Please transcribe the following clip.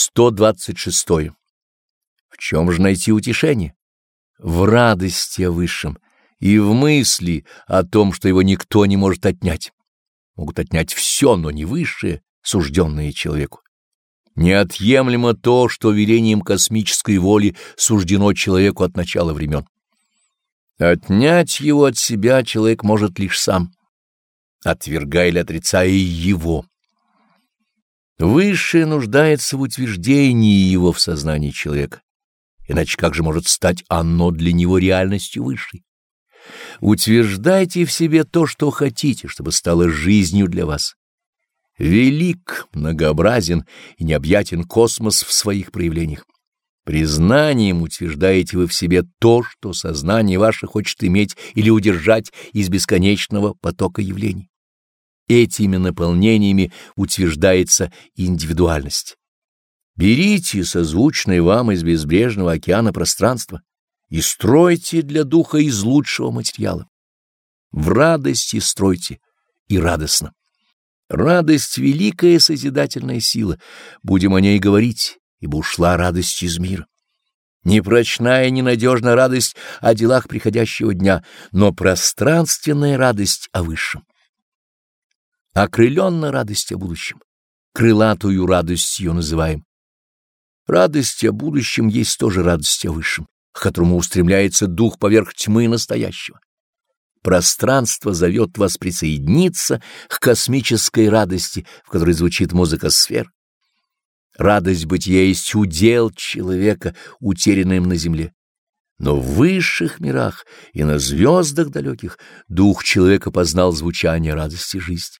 126. В чем же найти утешение? В радости о высшем и в мысли о том, что его никто не может отнять. Могут отнять все, но не высшее, сужденное человеку. Неотъемлемо то, что верением космической воли суждено человеку от начала времен. Отнять его от себя человек может лишь сам, отвергая или отрицая его. Высшее нуждается в утверждении его в сознании человека, иначе как же может стать оно для него реальностью высшей? Утверждайте в себе то, что хотите, чтобы стало жизнью для вас. Велик, многообразен и необъятен космос в своих проявлениях. Признанием утверждаете вы в себе то, что сознание ваше хочет иметь или удержать из бесконечного потока явлений. Этими наполнениями утверждается индивидуальность. Берите созвучное вам из безбрежного океана пространства и стройте для духа из лучшего материала. В радости стройте и радостно. Радость — великая созидательная сила, будем о ней говорить, ибо ушла радость из мира. Непрочная и ненадежная радость о делах приходящего дня, но пространственная радость о высшем окрыленна радость о будущем. Крылатую радость ее называем. Радость о будущем есть тоже радость о высшем, к которому устремляется дух поверх тьмы настоящего. Пространство зовет вас присоединиться к космической радости, в которой звучит музыка сфер. Радость бытия есть удел человека, утерянный им на земле. Но в высших мирах и на звездах далеких дух человека познал звучание радости жизни.